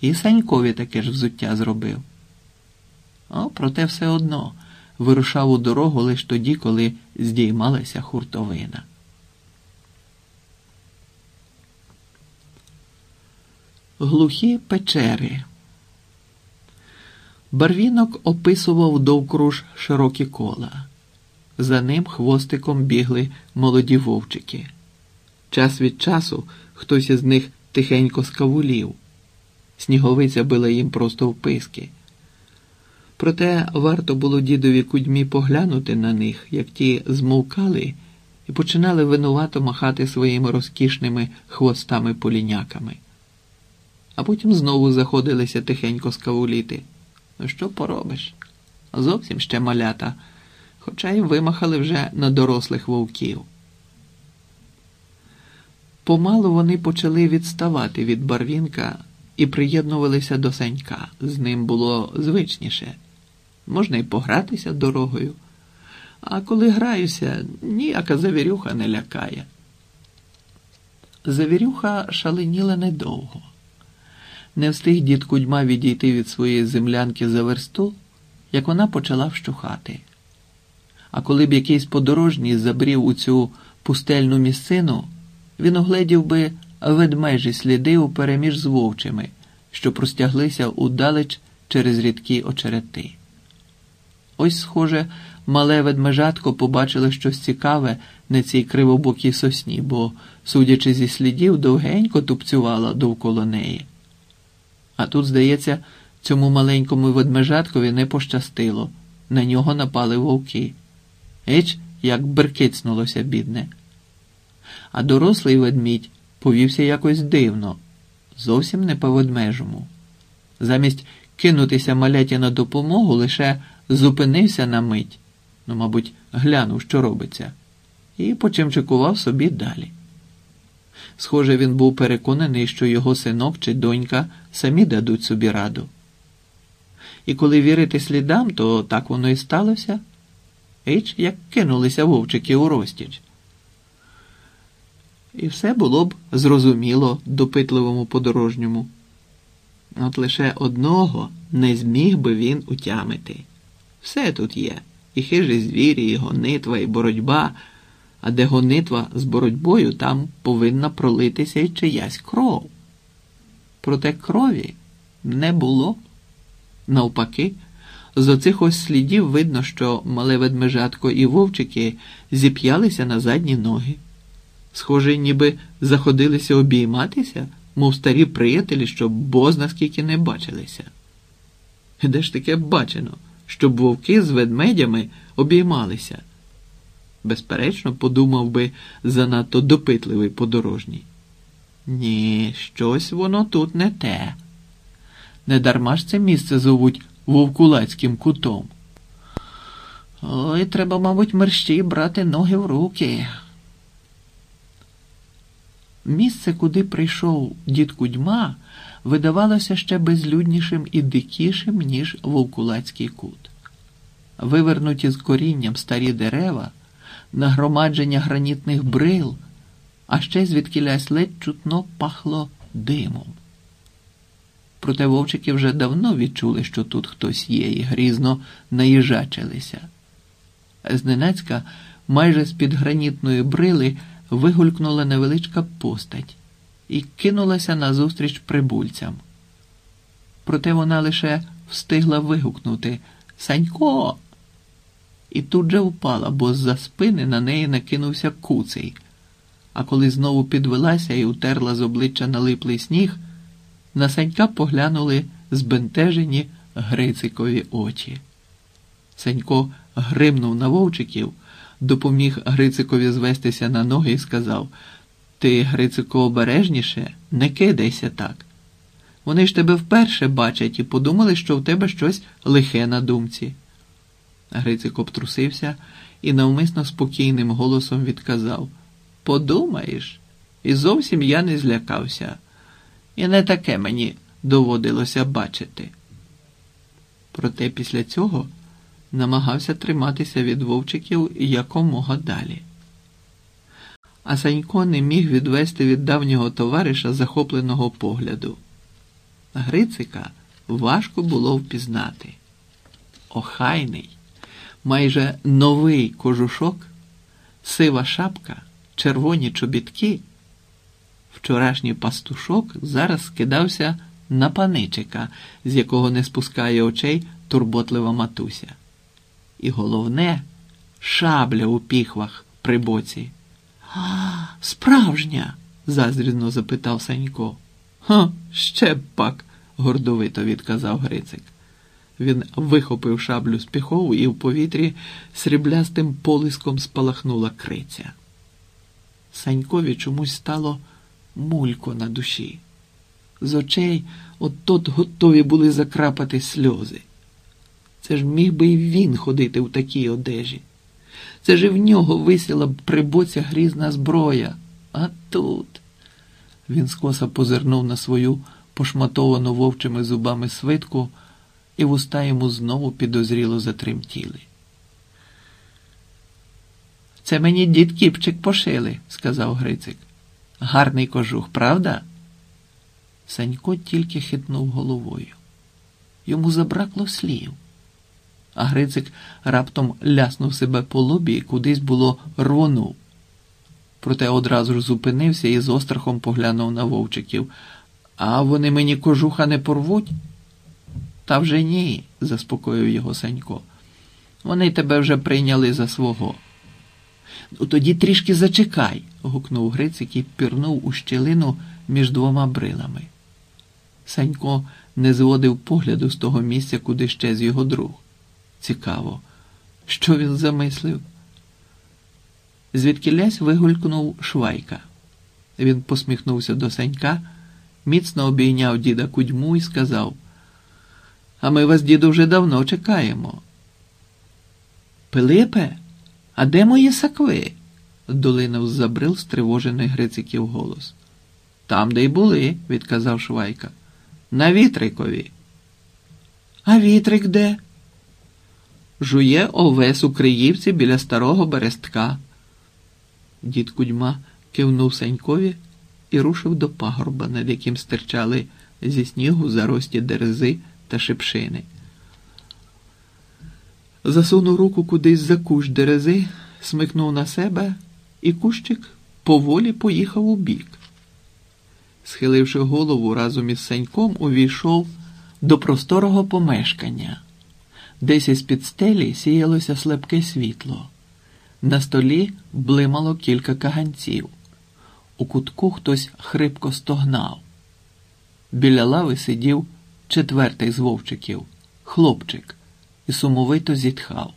І Санькові таке ж взуття зробив. А проте все одно вирушав у дорогу лише тоді, коли здіймалася хуртовина. Глухі печери. Барвінок описував довкруж широкі кола. За ним хвостиком бігли молоді вовчики. Час від часу хтось із них тихенько скавулів. Сніговиця била їм просто в писки. Проте варто було дідові кудьмі поглянути на них, як ті змовкали і починали винувато махати своїми розкішними хвостами поліняками. А потім знову заходилися тихенько скавуліти. Ну, що поробиш? Зовсім ще малята, хоча й вимахали вже на дорослих вовків. Помалу вони почали відставати від барвінка і приєднувалися до Санька. З ним було звичніше. Можна й погратися дорогою. А коли граюся, ніяка завірюха не лякає. Завірюха шаленіла недовго. Не встиг дід кудьма відійти від своєї землянки за версту, як вона почала вщухати. А коли б якийсь подорожній забрів у цю пустельну місцину, він огледів би ведмежі сліди у переміж з вовчими, що простяглися удалеч через рідкі очерети. Ось, схоже, мале ведмежатко побачило щось цікаве на цій кривобокій сосні, бо, судячи зі слідів, довгенько тупцювала довкола неї. А тут, здається, цьому маленькому ведмежаткові не пощастило, на нього напали вовки. Еч, як беркицнулося, бідне. А дорослий ведмідь повівся якось дивно, зовсім не по ведмежому. Замість кинутися маляті на допомогу, лише зупинився на мить, ну, мабуть, глянув, що робиться, і почимчикував собі далі. Схоже, він був переконаний, що його синок чи донька самі дадуть собі раду. І коли вірити слідам, то так воно і сталося. Ейч, як кинулися вовчики у розтіч. І все було б зрозуміло допитливому подорожньому. От лише одного не зміг би він утямити. Все тут є і хижі звірі, і гонитва, і боротьба, а де гонитва з боротьбою, там повинна пролитися й чиясь кров. Проте крові не було. Навпаки, з оцих ось слідів видно, що мале ведмежатко і вовчики зіп'ялися на задні ноги. Схоже, ніби заходилися обійматися, мов старі приятелі, що бозна скільки не бачилися. Де ж таке бачено, щоб вовки з ведмедями обіймалися? Безперечно, подумав би занадто допитливий подорожній. Ні, щось воно тут не те. Недарма ж це місце зовуть Вовкулацьким кутом. Ой, треба, мабуть, мерщій брати ноги в руки. Місце, куди прийшов дід Кудьма, видавалося ще безлюднішим і дикішим, ніж Вовкулацький кут. Вивернуті з корінням старі дерева, нагромадження гранітних брил, а ще звідкілясь ледь чутно пахло димом. Проте вовчики вже давно відчули, що тут хтось є, і грізно наїжачилися. Зненацька, майже з-під гранітної брили, вигулькнула невеличка постать і кинулася назустріч прибульцям. Проте вона лише встигла вигукнути Санько. І тут же впала, бо з-за спини на неї накинувся куций. А коли знову підвелася і утерла з обличчя налиплий сніг, на Санька поглянули збентежені Грицикові очі. Санько гримнув на вовчиків допоміг Грицикові звестися на ноги і сказав Ти, Грицико, обережніше, не кидайся так. Вони ж тебе вперше бачать і подумали, що в тебе щось лихе на думці. Грицик обтрусився і навмисно спокійним голосом відказав Подумаєш, і зовсім я не злякався, і не таке мені доводилося бачити. Проте після цього намагався триматися від вовчиків якомога далі. А Санько не міг відвести від давнього товариша захопленого погляду. Грицика важко було впізнати. Охайний, майже новий кожушок, сива шапка, червоні чобітки. Вчорашній пастушок зараз скидався на паничика, з якого не спускає очей турботлива матуся. І головне шабля у піхвах при боці. А, справжня? заздрізно запитав Санько. Ха, ще б пак, гордовито відказав Грицик. Він вихопив шаблю з піхову і в повітрі сріблястим полиском спалахнула криця. Санькові чомусь стало мулько на душі. З очей от тот готові були закрапати сльози. Це ж міг би і він ходити в такій одежі. Це ж і в нього висіла б при боці грізна зброя. А тут. Він скоса позирнув на свою пошматовану вовчими зубами свитку, і вуста йому знову підозріло затремтіли. Це мені дід Кіпчик пошили, сказав Грицик. Гарний кожух, правда? Санько тільки хитнув головою. Йому забракло слів. А Грицик раптом ляснув себе по лобі і кудись було рвонув. Проте одразу ж зупинився і з острахом поглянув на вовчиків. А вони мені кожуха не порвуть? Та вже ні, заспокоїв його Санько. Вони тебе вже прийняли за свого. Ну, тоді трішки зачекай, гукнув Грицик і пірнув у щелину між двома брилами. Санько не зводив погляду з того місця, куди щез його друг. Цікаво, що він замислив? Звідкілясь вигулькнув Швайка. Він посміхнувся до Санька, міцно обійняв діда кудьму і сказав: А ми вас, діду, вже давно чекаємо. Пилипе, а де мої сакви? долинув забрил стривожений Грициків голос. Там, де й були, відказав Швайка. На вітрикові. А вітрик де? Жує овес у Криївці біля старого берестка. Дід Кудьма кивнув Санькові і рушив до пагорба, над яким стирчали зі снігу зарості дерези та шипшини. Засунув руку кудись за кущ дерези, смикнув на себе, і кущик поволі поїхав у бік. Схиливши голову разом із Саньком, увійшов до просторого помешкання. Десь із під стелі сіялося слабке світло. На столі блимало кілька каганців. У кутку хтось хрипко стогнав. Біля лави сидів четвертий з вовчиків, хлопчик, і сумовито зітхав.